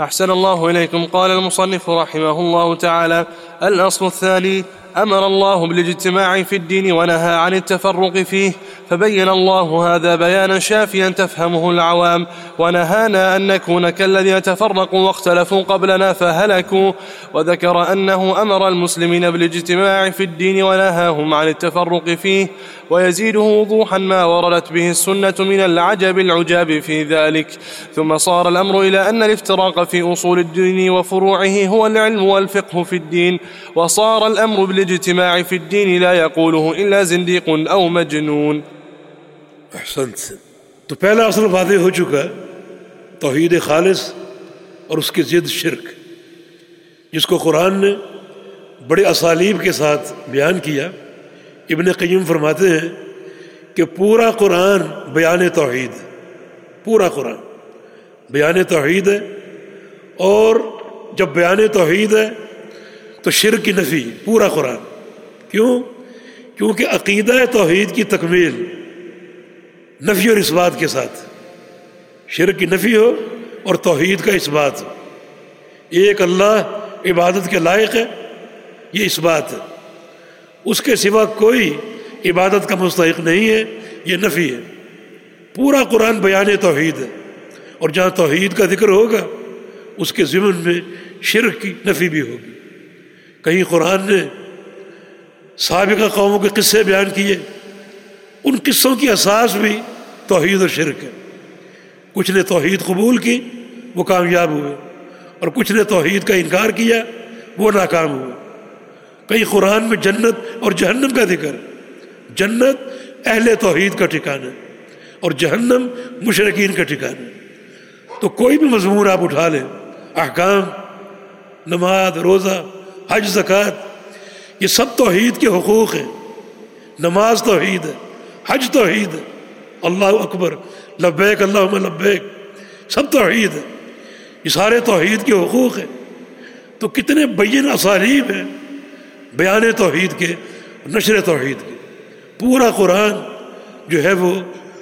أحسن الله إليكم. قال المصنف رحمه الله تعالى الأصل الثاني أمر الله بالاجتماع في الدين ونهى عن التفرق فيه. فبين الله هذا بيانا شافيا تفهمه العوام. ونهانا أن نكون كالذين تفرقوا واختلفوا قبلنا فهلكوا. وذكر أنه أمر المسلمين بالاجتماع في الدين ونهاهم عن التفرق فيه. ويزيده وضوحا ما وردت به السنة من العجب العجاب في ذلك. ثم صار الأمر إلى أن الافتراق في أصول الدين وفروعه هو العلم والفقه في الدين. وصار الأمر بالاجتماع في الدين لا يقوله إلا زنديق أو مجنون. احسنت تو پہلا اصل واضح ہو چکا توحید خالص اور اس کی ضد شرک، جس کو قرآن نے بڑے اسالیب کے ساتھ بیان کیا۔ ابن قیم فرماتے ہیں کہ پورا قرآن بیان توحید ہے پورا قرآن بیان توحید ہے۔ اور جب بیان توحید ہے تو شرک کی نفی، پورا قرآن۔ کیوں؟ کیونکہ عقیدہ توحید کی تکمیل نفی اور اس بات کے ساتھ۔ شرک کی نفی ہو اور توحید کا اس بات۔ ہو ایک اللہ عبادت کے لائق ہے، یہ اس بات ہے۔ اس کے سوا کوئی عبادت کا مستحق نہیں ہے، یہ نفی ہے۔ پورا قرآن بیان توحید ہے۔ اور جہاں توحید کا ذکر ہوگا، اس کے ضمن میں شرک کی نفی بھی ہوگی۔ کہیں قرآن نے سابقہ قوموں کے قصے بیان کیے۔ ان قصوں کی اساس بھی توحید و شرک ہے۔ کچھ نے توحید قبول کی، وہ کامیاب ہوئے۔ اور کچھ نے توحید کا انکار کیا، وہ ناکام ہوئے۔ کئی قرآن میں جنت اور جہنم کا ذکر۔ جنت اہل توحید کا ٹھکانا اور جہنم مشرقین کا ٹھکانا تو کوئی بھی مضمون آپ اٹھا لیں۔ احکام، نماز، روزہ، حج، زکوٰۃ، یہ سب توحید کے حقوق ہیں۔ نماز توحید ہے۔ حج توحید ہے اللہ اکبر۔ لبیک اللہ لبیک۔ سب توحید ہے یہ سارے توحید کے حقوق ہیں۔ تو کتنے بین اسالیب ہیں۔ بیان توحید کے، نشر توحید کے۔ پورا قرآن جو ہے وہ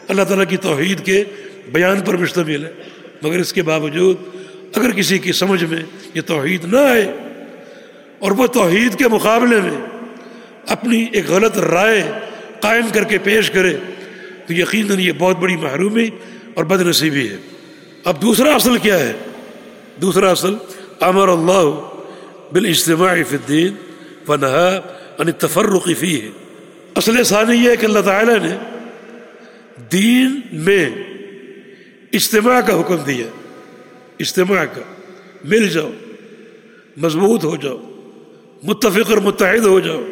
اللہ تعالیٰ کی توحید کے بیان پر مشتمل ہے۔ مگر اس کے باوجود اگر کسی کی سمجھ میں یہ توحید نہ آئے اور وہ توحید کے مقابلے میں اپنی ایک غلط رائے قائم کر کے پیش کرے تو یقیناً یہ بہت بڑی محرومی اور بد نصیبی ہے۔ اب دوسرا اصل کیا ہے؟ دوسرا اصل امر اللہ بالاجتماع فی الدین فنہا ان تفرقی فی ہے اصل ثانی یہ ہے کہ اللہ تعالیٰ نے دین میں اجتماع کا حکم دیا۔ اجتماع کا۔ مل جاؤ، مضبوط ہو جاؤ، متفق اور متحد ہو جاؤ۔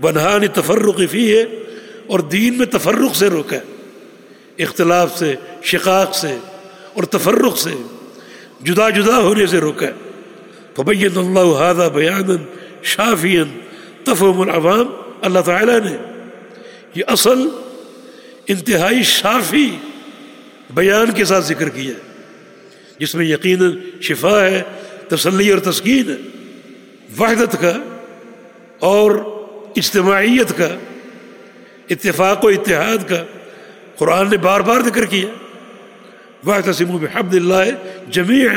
بنہانی تفرقی فی ہے اور دین میں تفرق سے روکا ہے۔ اختلاف سے، شقاق سے اور تفرق سے جدا جدا ہونے سے روکا ہے۔ فبین اللہ ہادہ بیان شافین تفہم العوام۔ اللہ تعالیٰ نے یہ اصل انتہائی شافی بیان کے ساتھ ذکر کیا ہے۔ جس میں یقیناً شفا ہے، تسلی اور تسکین ہے۔ وحدت کا اور اجتماعیت کا، اتفاق و اتحاد کا، قرآن نے بار بار ذکر کیا۔ واحد تسیم بحمد اللہ جمیع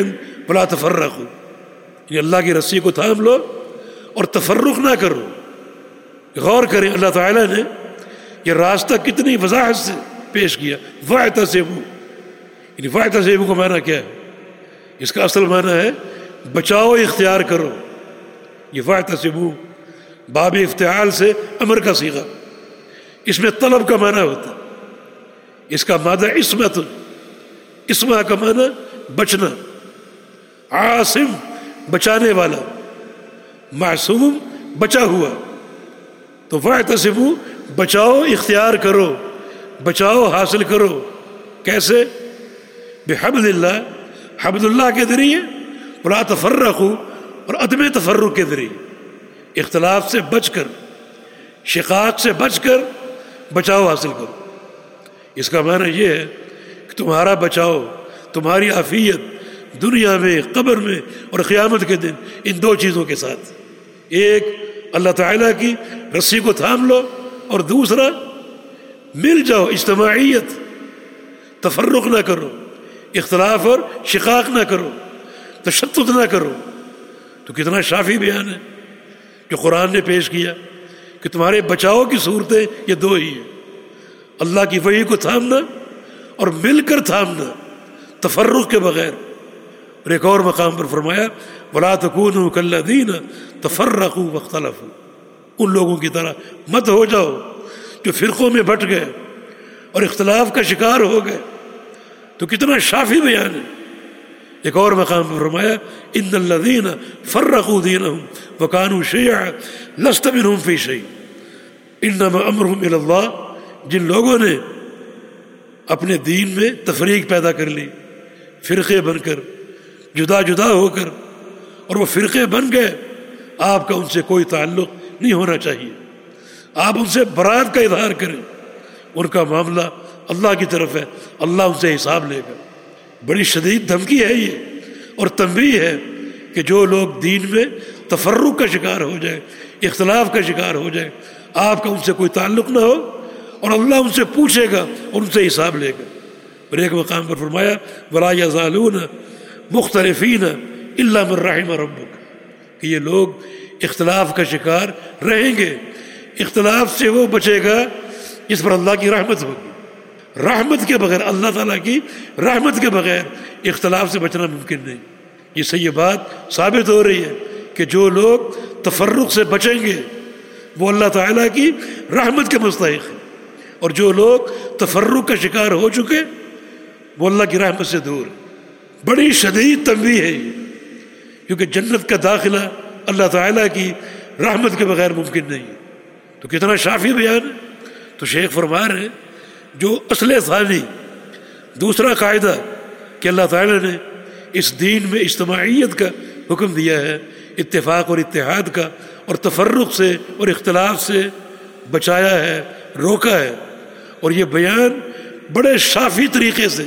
بلا تفرق ہو یہ یعنی اللہ کی رسی کو تھام لو اور تفرق نہ کرو۔ غور کریں اللہ تعالیٰ نے یہ راستہ کتنی وضاحت سے پیش کیا۔ واحد تسیم یعنی واحد تسیم کو معنی کیا ہے؟ اس کا اصل معنی ہے بچاؤ، اختیار کرو۔ یہ واحد تسیم باب افتعال سے امر کا سیکھا اس میں طلب کا معنی ہوتا اس کا مادہ عصمت اسما کا معنی بچنا۔ عاصم، بچانے والا۔ معصوم، بچا ہوا۔ تو تصب بچاؤ، اختیار کرو۔ بچاؤ، حاصل کرو۔ کیسے؟ بحمد اللہ۔ حمد اللہ کے ذریعے۔ بلا تفرق ہو اور عدم تفرق کے ذریعے۔ اختلاف سے بچ کر، شقاق سے بچ کر بچاؤ حاصل کرو۔ اس کا معنی یہ ہے کہ تمہارا بچاؤ، تمہاری عافیت دنیا میں، قبر میں اور قیامت کے دن ان دو چیزوں کے ساتھ۔ ایک، اللہ تعالیٰ کی رسی کو تھام لو اور دوسرا، مل جاؤ، اجتماعیت، تفرق نہ کرو، اختلاف اور شقاق نہ کرو، تشدد نہ کرو۔ تو کتنا شافی بیان ہے۔ جو قرآن نے پیش کیا کہ تمہارے بچاؤ کی صورتیں یہ دو ہی ہیں۔ اللہ کی وحی کو تھامنا اور مل کر تھامنا تفرق کے بغیر۔ اور ایک اور مقام پر فرمایا بلا تکون کل دین تفرق مختلف ان لوگوں کی طرح مت ہو جاؤ جو فرقوں میں بٹ گئے اور اختلاف کا شکار ہو گئے۔ تو کتنا شافی بیان ہے۔ ایک اور مقام پر فرمایا، ان الدین فرق دین وکانو شیع لست منہم فی شیع انما امرہم اللہ، جن لوگوں نے اپنے دین میں تفریق پیدا کر لی، فرقے بن کر، جدا جدا ہو کر، اور وہ فرقے بن گئے، آپ کا ان سے کوئی تعلق نہیں ہونا چاہیے۔ آپ ان سے برات کا اظہار کریں۔ ان کا معاملہ اللہ کی طرف ہے، اللہ ان سے حساب لے گا۔ بڑی شدید دھمکی ہے یہ اور تنبیہ ہے کہ جو لوگ دین میں تفرق کا شکار ہو جائے اختلاف کا شکار ہو جائے آپ کا ان سے کوئی تعلق نہ ہو اور اللہ ان سے پوچھے گا اور ان سے حساب لے گا۔ اور ایک مقام پر فرمایا، ولا ضالون مختلفین اللہ مرحم ربک کہ یہ لوگ اختلاف کا شکار رہیں گے۔ اختلاف سے وہ بچے گا جس پر اللہ کی رحمت ہوگی۔ رحمت کے بغیر، اللہ تعالیٰ کی رحمت کے بغیر اختلاف سے بچنا ممکن نہیں۔ یہ صحیح بات ثابت ہو رہی ہے کہ جو لوگ تفرق سے بچیں گے، وہ اللہ تعالیٰ کی رحمت کے مستحق ہیں۔ اور جو لوگ تفرق کا شکار ہو چکے، وہ اللہ کی رحمت سے دور بڑی شدید تنبیہ ہے یہ، کیونکہ جنت کا داخلہ اللہ تعالیٰ کی رحمت کے بغیر ممکن نہیں۔ ہے تو کتنا شافی بیان تو شیخ فرما رہے جو اصل ثانی دوسرا قاعدہ کہ اللہ تعالیٰ نے اس دین میں اجتماعیت کا حکم دیا ہے، اتفاق اور اتحاد کا اور تفرق سے اور اختلاف سے بچایا ہے، روکا ہے۔ اور یہ بیان بڑے شافی طریقے سے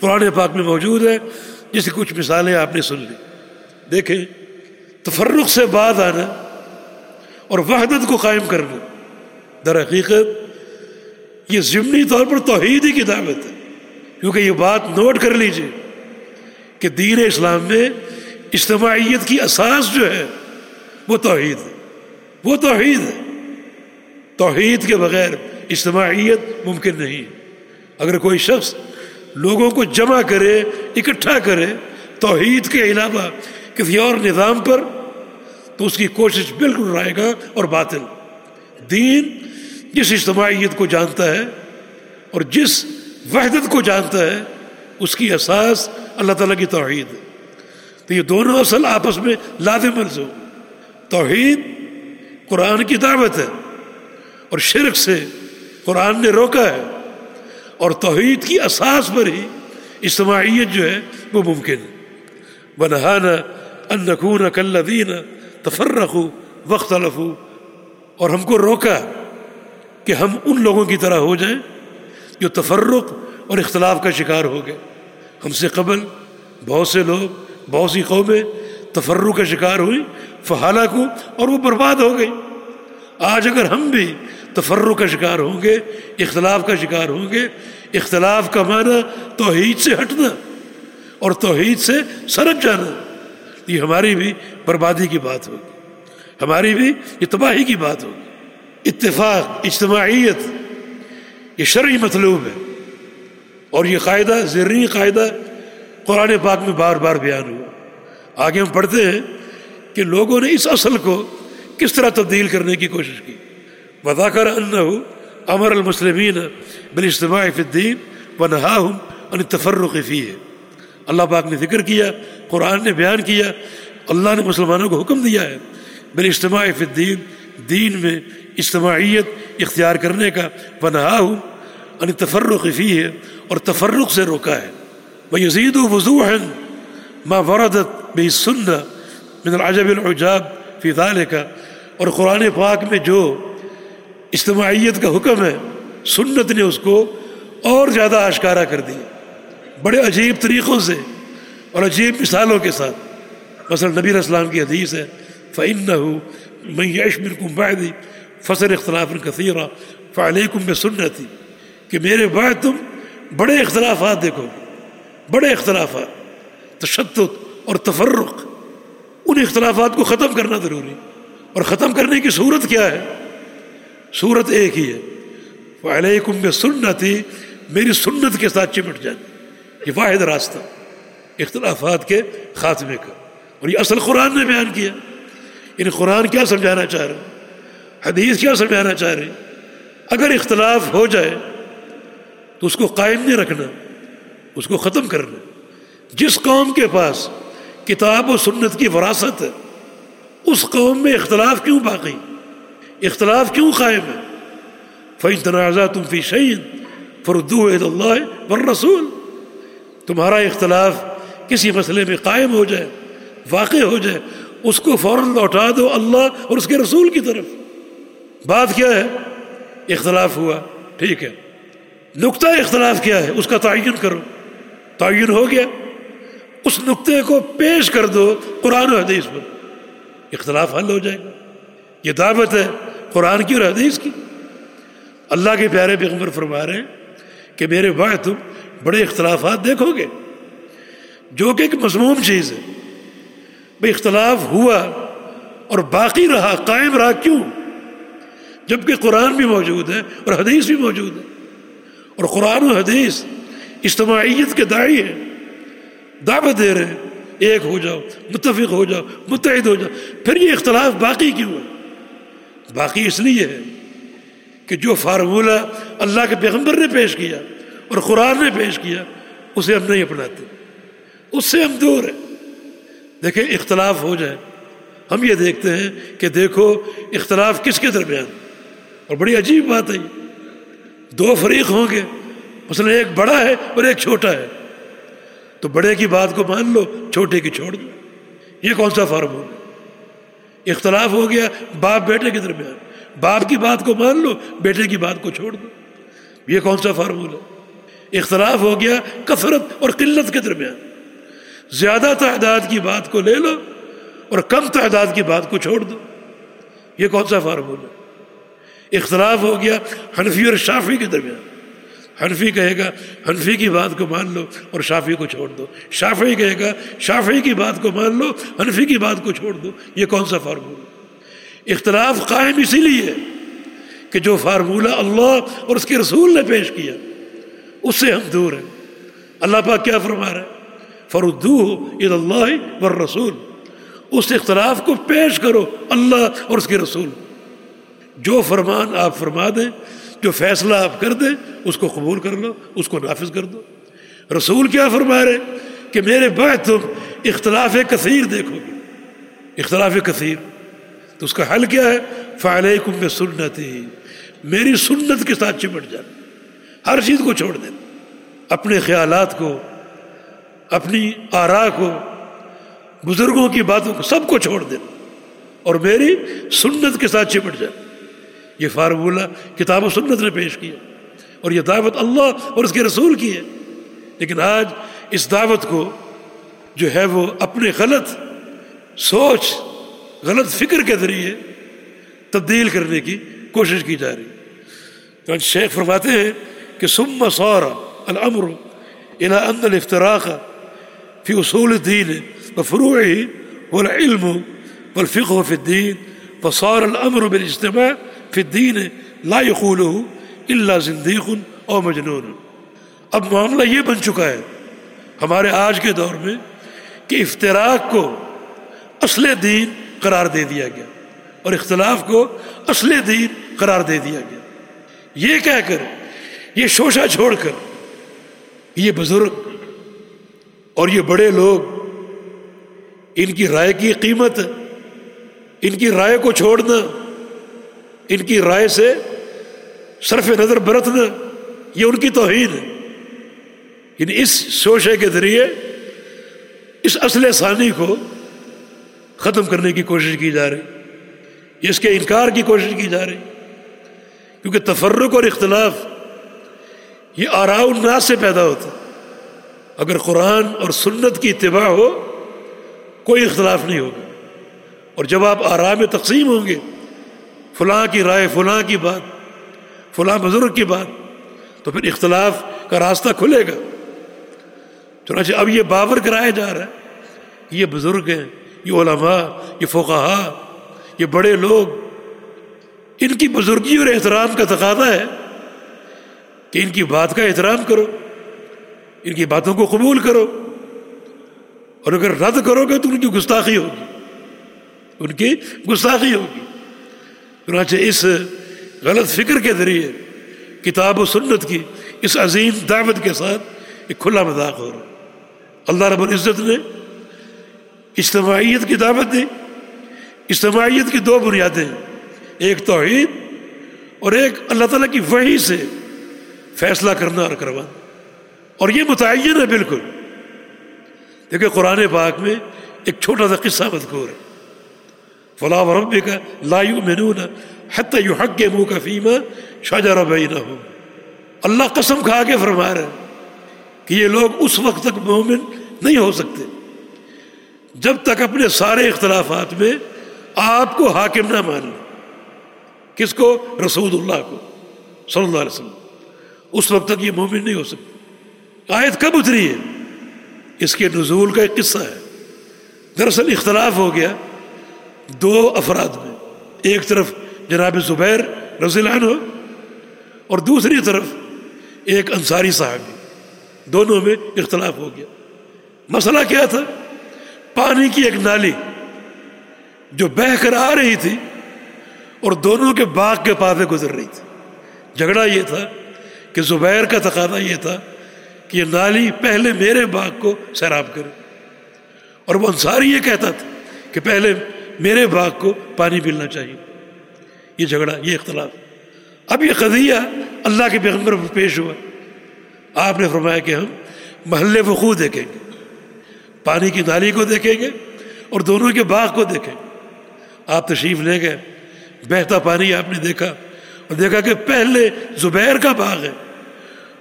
قرآن پاک میں موجود ہے جس کی کچھ مثالیں آپ نے سن لی۔ دیکھیں، تفرق سے بعد آنا اور وحدت کو قائم کرنا، در حقیقت یہ ضمنی طور پر توحید ہی کی دعوت ہے۔ کیونکہ یہ بات نوٹ کر لیجیے کہ دین اسلام میں اجتماعیت کی اساس جو ہے، وہ توحید ہے۔ وہ توحید ہے۔ توحید کے بغیر اجتماعیت ممکن نہیں اگر کوئی شخص لوگوں کو جمع کرے، اکٹھا کرے توحید کے علاوہ کسی اور نظام پر، تو اس کی کوشش بالکل رہے گا اور باطل۔ دین جس اجتماعیت کو جانتا ہے اور جس وحدت کو جانتا ہے، اس کی اساس اللہ تعالیٰ کی توحید ہے۔ تو یہ دونوں اصل آپس میں لازم ہو توحید قرآن کی دعوت ہے اور شرک سے قرآن نے روکا ہے۔ اور توحید کی اساس پر ہی اجتماعیت جو ہے، وہ ممکن ہے۔ بنہانا ان نقون کل وقت اور ہم کو روکا کہ ہم ان لوگوں کی طرح ہو جائیں جو تفرق اور اختلاف کا شکار ہو گئے۔ ہم سے قبل بہت سے لوگ، بہت سی قومیں تفرق کا شکار ہوئی فہالہ کو اور وہ برباد ہو گئی آج اگر ہم بھی تفرق کا شکار ہوں گے، اختلاف کا شکار ہوں گے، اختلاف کا معنی توحید سے ہٹنا اور توحید سے سرک جانا، یہ ہماری بھی بربادی کی بات ہوگی۔ ہماری بھی یہ تباہی کی بات ہوگی۔ اتفاق، اجتماعیت، یہ شرعی مطلوب ہے۔ اور یہ قاعدہ زرعی قاعدہ قرآن پاک میں بار بار بیان ہوا۔ آگے ہم پڑھتے ہیں کہ لوگوں نے اس اصل کو کس طرح تبدیل کرنے کی کوشش کی۔ وضاکر ان امر المسلمین بالاجتماع فی الدین و نہاہم ان تفرق فی ہے اللہ پاک نے ذکر کیا، قرآن نے بیان کیا، اللہ نے مسلمانوں کو حکم دیا ہے۔ بالاجتماع فی الدین دین میں اجتماعیت اختیار کرنے کا و نہاہم ان تفرق فی ہے اور تفرق سے روکا ہے۔ وہ یزید و وضوح ما وردت بے سننا من العجب العجاب فی ذالک اور قرآن پاک میں جو اجتماعیت کا حکم ہے، سنت نے اس کو اور زیادہ اشکارا کر دیا۔ بڑے عجیب طریقوں سے اور عجیب مثالوں کے ساتھ۔ مثلا نبی اسلام کی حدیث ہے فعن نہ ہو میں یشمر کم باعدی فصل اختلاف کثیرہ، فعلیکم میں سنتی کہ میرے بعد تم بڑے اختلافات دیکھو بڑے اختلافات، تشدد اور تفرق، ان اختلافات کو ختم کرنا ضروری اور ختم کرنے کی صورت کیا ہے؟ صورت ایک ہی ہے۔ وہ علیکم میں سنتی میری سنت کے ساتھ چمٹ جائے یہ واحد راستہ، اختلافات کے خاتمے کا۔ اور یہ اصل قرآن نے بیان کیا۔ یعنی قرآن کیا سمجھانا چاہ رہے حدیث کیا سمجھانا چاہ رہے اگر اختلاف ہو جائے تو اس کو قائم نہیں رکھنا، اس کو ختم کرنا۔ جس قوم کے پاس کتاب و سنت کی وراثت ہے، اس قوم میں اختلاف کیوں باقی؟ اختلاف کیوں قائم ہے؟ فی تنازع تم فی شعین فردو اللہ بر رسول تمہارا اختلاف کسی مسئلے میں قائم ہو جائے، واقع ہو جائے اس کو فوراً لوٹا دو اللہ اور اس کے رسول کی طرف۔ بات کیا ہے؟ اختلاف ہوا۔ ٹھیک ہے۔ نقطہ اختلاف کیا ہے؟ اس کا تعین کرو۔ تعین ہو گیا۔ اس نقطے کو پیش کر دو قرآن و حدیث پر۔ اختلاف حل ہو جائے گا۔ یہ دعوت ہے قرآن کی اور حدیث کی۔ اللہ کے پیارے پیغمبر فرما رہے ہیں کہ میرے بعد تم بڑے اختلافات دیکھو گے۔ جو کہ ایک مضموم چیز ہے۔ بھائی اختلاف ہوا اور باقی رہا، قائم رہا کیوں؟ جبکہ قرآن بھی موجود ہے اور حدیث بھی موجود ہے۔ اور قرآن و حدیث اجتماعیت کے دائی ہے دعوت دے رہے ہیں، ایک ہو جاؤ، متفق ہو جاؤ، متحد ہو جاؤ۔ پھر یہ اختلاف باقی کیوں ہے؟ باقی اس لیے ہے کہ جو فارمولہ اللہ کے پیغمبر نے پیش کیا اور قرآن نے پیش کیا، اسے ہم نہیں اپناتے۔ اس سے ہم دور ہیں۔ دیکھیں، اختلاف ہو جائے۔ ہم یہ دیکھتے ہیں کہ دیکھو اختلاف کس کے درمیان؟ اور بڑی عجیب بات ہے دو فریق ہوں گے، مثلا ایک بڑا ہے اور ایک چھوٹا ہے۔ تو بڑے کی بات کو مان لو، چھوٹے کی چھوڑ دو۔ یہ کون سا فارم ہوگا اختلاف ہو گیا باپ بیٹے کے درمیان۔ باپ کی بات کو مان لو، بیٹے کی بات کو چھوڑ دو۔ یہ کون سا فارمولہ اختلاف ہو گیا کثرت اور قلت کے درمیان۔ زیادہ تعداد کی بات کو لے لو اور کم تعداد کی بات کو چھوڑ دو۔ یہ کون سا فارمولہ اختلاف ہو گیا حنفی اور شافی کے درمیان۔ حنفی کہے گا، حنفی کی بات کو مان لو اور شافی کو چھوڑ دو۔ شافی کہے گا شافی کی بات کو مان لو، حنفی کی بات کو چھوڑ دو۔ یہ کون سا فارمولہ اختلاف قائم اسی لیے کہ جو فارمولہ اللہ اور اس کے رسول نے پیش کیا، اس سے ہم دور ہیں۔ اللہ پاک کیا فرما رہا ہے؟ فردو عید اللہ ور رسول اس اختلاف کو پیش کرو اللہ اور اس کے رسول۔ جو فرمان آپ فرما دیں، جو فیصلہ آپ کر دیں، اس کو قبول کر لو، اس کو نافذ کر دو۔ رسول کیا فرما رہے کہ میرے بعد تم اختلاف کثیر دیکھو گے۔ اختلاف کثیر۔ تو اس کا حل کیا ہے؟ فعلیکم کم میں سنتی میری سنت کے ساتھ چمٹ جانا۔ ہر چیز کو چھوڑ دیں اپنے خیالات کو اپنی آرا کو، بزرگوں کی باتوں کو سب کو چھوڑ دیں اور میری سنت کے ساتھ چپٹ جائے۔ یہ فارمولہ کتاب و سنت نے پیش کیا اور یہ دعوت اللہ اور اس کے رسول کی ہے۔ لیکن آج اس دعوت کو جو ہے وہ اپنے غلط سوچ، غلط فکر کے ذریعے تبدیل کرنے کی کوشش کی جا رہی تو شیخ فرماتے ہیں کہ سم سورا الامر الى ان الافتراق في أصول الدين وفروعه والعلم والفقه في الدين، فصار الأمر بالاجتماع في الدين لا يقوله إلا زنديق أو مجنون. اب معاملہ یہ بن چکا ہے ہمارے آج کے دور میں کہ افتراق کو اصل دین قرار دے دیا گیا اور اختلاف کو اصل دین قرار دے دیا گیا۔ یہ کہہ کر، یہ شوشہ چھوڑ کر، یہ بزرگ اور یہ بڑے لوگ، ان کی رائے کی قیمت، ان کی رائے کو چھوڑنا، ان کی رائے سے صرف نظر برتنا، یہ ان کی توہین ہے۔ یعنی اس شوشے کے ذریعے، اس اصل ثانی کو ختم کرنے کی کوشش کی جا رہی اس کے انکار کی کوشش کی جا رہی کیونکہ تفرق اور اختلاف، یہ آراء الناس سے پیدا ہوتا اگر قرآن اور سنت کی اتباع ہو، کوئی اختلاف نہیں ہوگا۔ اور جب آپ آرام میں تقسیم ہوں گے، فلاں کی رائے فلاں کی بات، فلاں بزرگ کی بات، تو پھر اختلاف کا راستہ کھلے گا۔ چنانچہ اب یہ باور کرایا جا رہا ہے یہ بزرگ ہیں، یہ علماء، یہ فقہا یہ بڑے لوگ، ان کی بزرگی اور احترام کا تقاضا ہے کہ ان کی بات کا احترام کرو۔ ان کی باتوں کو قبول کرو۔ اور اگر رد کرو گے تو ان کی گستاخی ہوگی۔ ان کی گستاخی ہوگی۔ چنانچہ اس غلط فکر کے ذریعے کتاب و سنت کی اس عظیم دعوت کے ساتھ ایک کھلا مذاق ہو۔ رہا اللہ رب العزت نے اجتماعیت کی دعوت دی۔ اجتماعیت کی دو بنیادیں ایک توحید اور ایک اللہ تعالیٰ کی وحی سے فیصلہ کرنا اور کروانا۔ اور یہ متعین ہے بالکل۔ دیکھیں قرآن پاک میں ایک چھوٹا سا قصہ مذکور ہے۔ فلاح و رب کا لایو مینون حت یو حق کے منہ کا فیمہ شاہجہ بھائی نہ ہو اللہ قسم کھا کے فرما رہے کہ یہ لوگ اس وقت تک مومن نہیں ہو سکتے۔ جب تک اپنے سارے اختلافات میں آپ کو حاکم نہ مان لیں کس کو؟ رسول اللہ کو، صلی اللہ علیہ وسلم۔ اس وقت تک یہ مومن نہیں ہو سکتی آیت کب اتری ہے؟ اس کے نزول کا ایک قصہ ہے۔ دراصل اختلاف ہو گیا دو افراد میں۔ ایک طرف جناب زبیر رضی اللہ عنہ اور دوسری طرف ایک انصاری صاحب دونوں میں اختلاف ہو گیا۔ مسئلہ کیا تھا؟ پانی کی ایک نالی جو بہ کر آ رہی تھی اور دونوں کے باغ کے پاس گزر رہی تھی۔ جھگڑا یہ تھا کہ زبیر کا تقاضا یہ تھا کہ یہ نالی پہلے میرے باغ کو سیراب کرے۔ اور وہ انصاری یہ کہتا تھا کہ پہلے میرے باغ کو پانی ملنا چاہیے۔ یہ جھگڑا، یہ اختلاف۔ اب یہ قضیہ اللہ کے پیغمبر پر پیش ہوا۔ آپ نے فرمایا کہ ہم محلے وقوع دیکھیں گے، پانی کی نالی کو دیکھیں گے اور دونوں کے باغ کو دیکھیں گے۔ آپ تشریف لے گئے، بہتا پانی آپ نے دیکھا اور دیکھا کہ پہلے زبیر کا باغ ہے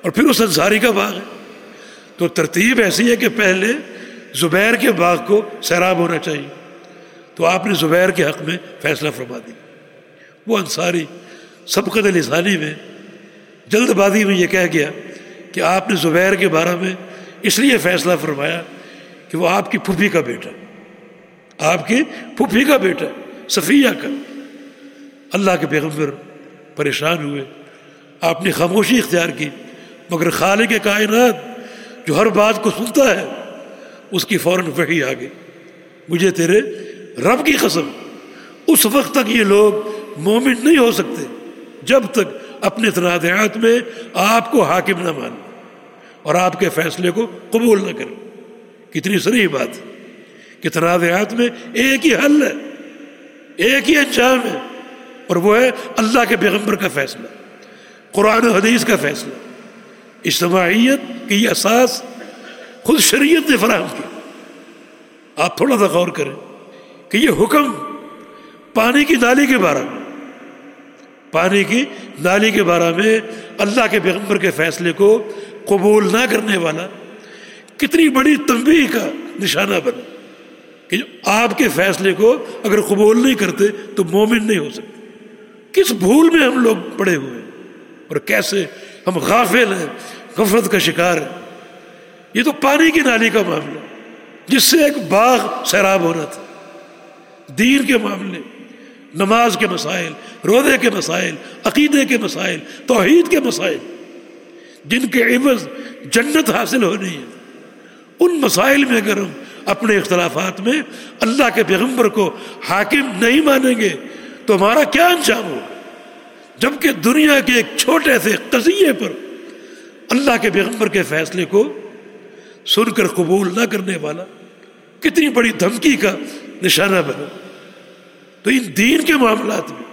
اور پھر اس انصاری کا باغ ہے۔ تو ترتیب ایسی ہے کہ پہلے زبیر کے باغ کو سیراب ہونا چاہیے۔ تو آپ نے زبیر کے حق میں فیصلہ فرما دی وہ انصاری سبقت لسانی میں جلد بازی میں یہ کہہ گیا کہ آپ نے زبیر کے بارے میں اس لیے فیصلہ فرمایا کہ وہ آپ کی پھوپھی کا بیٹا آپ کی پھوپھی کا بیٹا صفیہ کا۔ اللہ کے پیغمبر پریشان ہوئے۔ آپ نے خاموشی اختیار کی، مگر خالق کائنات جو ہر بات کو سنتا ہے، اس کی فوراً وحی آ گئی۔ مجھے تیرے رب کی قسم، اس وقت تک یہ لوگ مومن نہیں ہو سکتے، جب تک اپنے تنازعات میں آپ کو حاکم نہ مان اور آپ کے فیصلے کو قبول نہ کریں کتنی سری بات کہ تنازعات میں ایک ہی حل ہے، ایک ہی انجام ہے اور وہ ہے اللہ کے پیغمبر کا فیصلہ، قرآن و حدیث کا فیصلہ۔ اجتماعیت کی یہ اساس خود شریعت نے فراہم کی۔ آپ تھوڑا سا غور کریں کہ یہ حکم پانی کی نالی کے بارے میں پانی کی نالی کے بارے میں اللہ کے پیغمبر کے فیصلے کو قبول نہ کرنے والا کتنی بڑی تنبیہ کا نشانہ بنا کہ آپ کے فیصلے کو اگر قبول نہیں کرتے تو مومن نہیں ہو سکتے۔ کس بھول میں ہم لوگ پڑے ہوئے ہیں اور کیسے ہم غافل ہیں غفرت کا شکار ہیں۔ یہ تو پانی کی نالی کا معاملہ، جس سے ایک باغ سیراب ہو رہا تھا۔ دین کے معاملے، نماز کے مسائل رودے کے مسائل، عقیدے کے مسائل، توحید کے مسائل، جن کے عوض جنت حاصل ہونی ہے۔ ان مسائل میں اگر ہم اپنے اختلافات میں اللہ کے پیغمبر کو حاکم نہیں مانیں گے، تو ہمارا کیا انجام ہوگا؟ جبکہ دنیا کے ایک چھوٹے سے قضیے پر اللہ کے پیغمبر کے فیصلے کو سن کر قبول نہ کرنے والا کتنی بڑی دھمکی کا نشانہ بنا۔ تو ان دین کے معاملات میں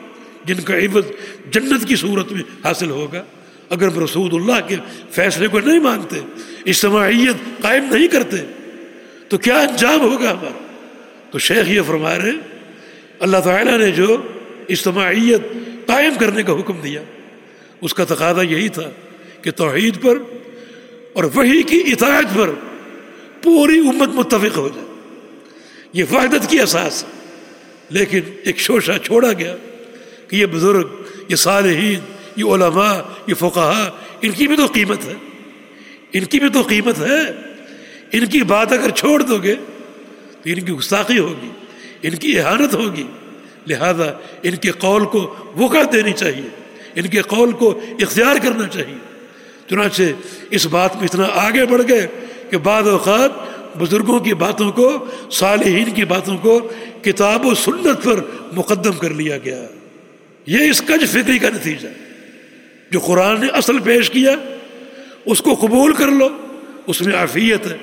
جن کا عوض جنت کی صورت میں حاصل ہوگا، اگر ہم رسول اللہ کے فیصلے کو نہیں مانتے، اجتماعیت قائم نہیں کرتے، تو کیا انجام ہوگا ہمارا؟ تو شیخ یہ فرما رہے اللہ تعالیٰ نے جو اجتماعیت قائم کرنے کا حکم دیا۔ اس کا تقاضا یہی تھا کہ توحید پر اور وہی کی اطاعت پر پوری امت متفق ہو جائے۔ یہ وحدت کی اساس لیکن ایک شوشہ چھوڑا گیا کہ یہ بزرگ، یہ صالحین، یہ علماء، یہ فقہ ان کی بھی تو قیمت ہے۔ ان کی بھی تو قیمت ہے۔ ان کی بات اگر چھوڑ دو گے تو ان کی گستاخی ہوگی، ان کی احانت ہوگی۔ لہذا ان کے قول کو وقع دینی چاہیے، ان کے قول کو اختیار کرنا چاہیے۔ چنانچہ اس بات میں اتنا آگے بڑھ گئے کہ بعض اوقات بزرگوں کی باتوں کو، صالحین کی باتوں کو کتاب و سنت پر مقدم کر لیا گیا۔ یہ اس کج فکری کا نتیجہ جو قرآن نے اصل پیش کیا، اس کو قبول کر لو، اس میں عافیت ہے،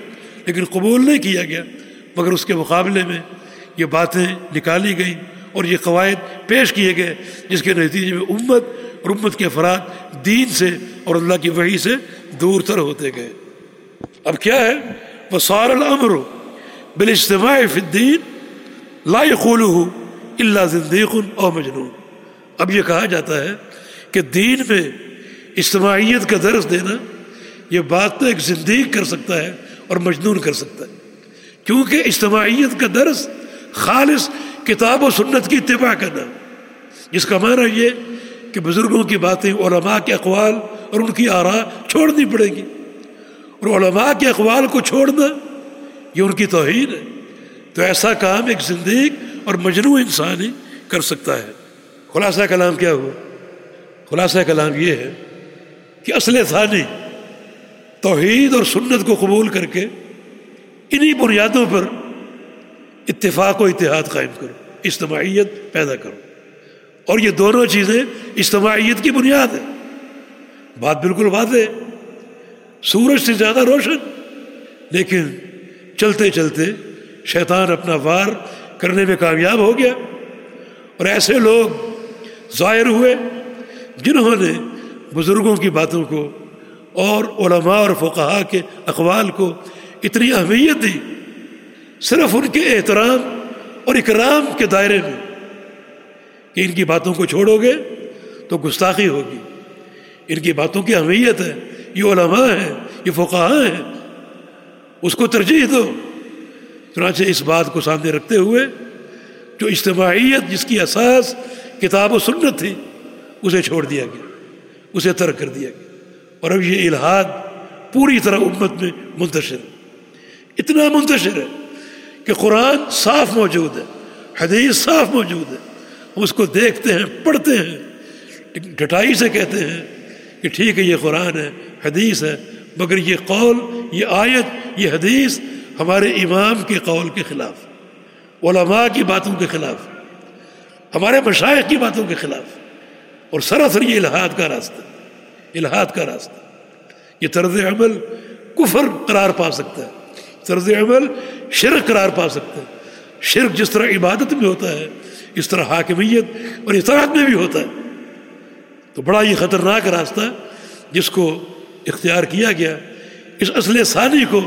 لیکن قبول نہیں کیا گیا۔ مگر اس کے مقابلے میں یہ باتیں نکالی گئیں۔ اور یہ قواعد پیش کیے گئے، جس کے نتیجے میں امت اور امت کے افراد دین سے اور اللہ کی وحی سے دور تر ہوتے گئے۔ اب کیا ہے؟ وہ سار العمر بال اجتماع الدین لا يقوله اللہ زندیق او مجنون۔ اب یہ کہا جاتا ہے کہ دین میں اجتماعیت کا درس دینا، یہ بات تو ایک زندگی کر سکتا ہے اور مجنون کر سکتا ہے۔ کیونکہ اجتماعیت کا درس خالص کتاب و سنت کی اتباع کرنا۔ جس کا معنی یہ کہ بزرگوں کی باتیں، علماء کے اقوال اور ان کی آرا چھوڑنی پڑے گی۔ اور علماء کے اقوال کو چھوڑنا یہ ان کی توہین ہے۔ تو ایسا کام ایک زندگی اور مجنوع انسان ہی کر سکتا ہے۔ خلاصہ کلام کیا ہوا؟ خلاصہ کلام یہ ہے کہ اصل ثانی توحید اور سنت کو قبول کر کے انہی بنیادوں پر اتفاق و اتحاد قائم کرو، اجتماعیت پیدا کرو۔ اور یہ دونوں چیزیں اجتماعیت کی بنیاد ہے بات بالکل واضح سورج سے زیادہ روشن، لیکن چلتے چلتے شیطان اپنا وار کرنے میں کامیاب ہو گیا۔ اور ایسے لوگ ظاہر ہوئے جنہوں نے بزرگوں کی باتوں کو اور علماء اور فقہا کے اقوال کو اتنی اہمیت دی صرف ان کے احترام اور اکرام کے دائرے میں کہ ان کی باتوں کو چھوڑو گے تو گستاخی ہوگی۔ ان کی باتوں کی اہمیت ہے، یہ علماء ہیں، یہ فقہ ہیں۔ اس کو ترجیح دو۔ چنانچہ اس بات کو سامنے رکھتے ہوئے جو اجتماعیت جس کی اساس کتاب و سنت تھی، اسے چھوڑ دیا گیا، اسے ترک کر دیا گیا۔ اور اب یہ الحاد پوری طرح امت میں منتشر ہے۔ اتنا منتشر ہے کہ قرآن صاف موجود ہے، حدیث صاف موجود ہے۔ ہم اس کو دیکھتے ہیں، پڑھتے ہیں ڈٹائی سے کہتے ہیں کہ ٹھیک ہے، یہ قرآن ہے، حدیث ہے، مگر یہ قول، یہ آیت، یہ حدیث ہمارے امام کے قول کے خلاف، علماء کی باتوں کے خلاف، ہمارے مشائق کی باتوں کے خلاف۔ اور سراسر یہ الحاد کا راستہ الحاد کا راستہ۔ یہ طرز عمل کفر قرار پا سکتا ہے۔ طرز عمل شرک قرار پا سکتا ہے شرک جس طرح عبادت میں ہوتا ہے، اس طرح حاکمیت اور اطاعت میں بھی ہوتا ہے۔ تو بڑا یہ خطرناک راستہ جس کو اختیار کیا گیا، اس اصل ثانی کو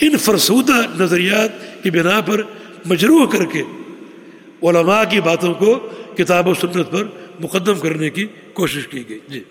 ان فرسودہ نظریات کی بنا پر مجروح کر کے علماء کی باتوں کو کتاب و سنت پر مقدم کرنے کی کوشش کی گئی۔ جی۔